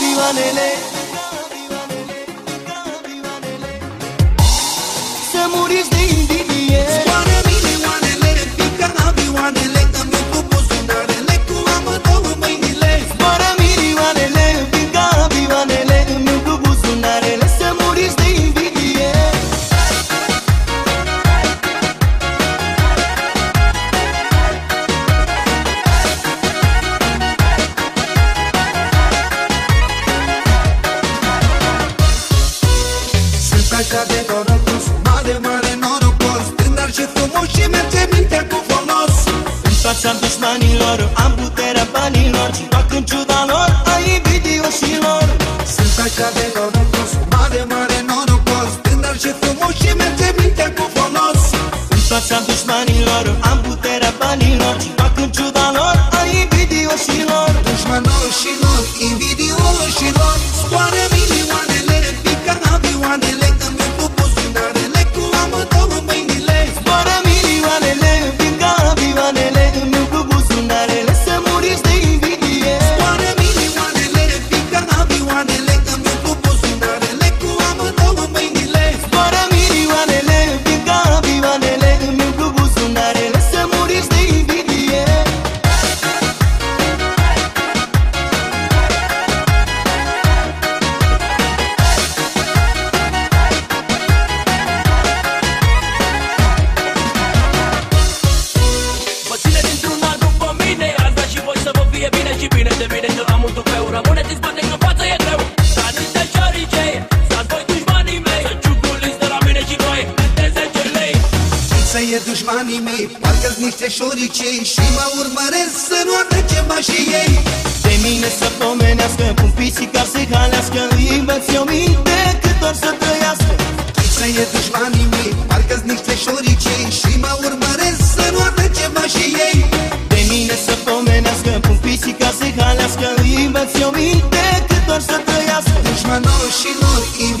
Deewane așa de norocos, mare, mare norocos. Tânăr și frumos și merge mintea cu folos În fața dușmanilor am puterea banilor Și fac în ciuda lor a invidioșilor. Sunt așa de norocos, mare, mare norocos. Tânăr și frumos și merge mintea cu folos În fața dușmanilor am puterea banilor Și fac în ciuda lor a invidioșilor. Dușmanoșilor, invidioșilor Scoară milioanele, Să e dușmanii mei, parcă-s niște șoricei Și mă urmăresc să nu arde ceva și ei. De mine să pomenească, pun pisica să halească Îi învăț eu minte cât or să trăiască. Să e dușmanii mei, parcă-s niște șoricei Și mă urmăresc să nu arde ceva și ei. De mine să pomenească, pun pisica să halească Îi învăț eu minte cât or să trăiască. Dușmanoșilor, invidioșilor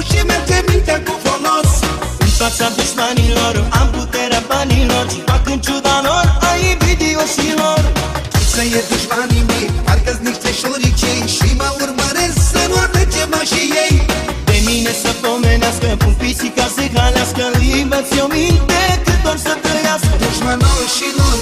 și frumos și merge mintea cu folos. În fața dușmanilor am puterea banilor. Și fac în ciuda lor a invidioșilor. Să e dușmanii mei, parcă-s niște șoricei Și mă urmăresc să nu arde ceva și ei. De mine să pomenească, pun pisica să halească Îi învăț eu minte cât or să trăiască. Dușmanoșilor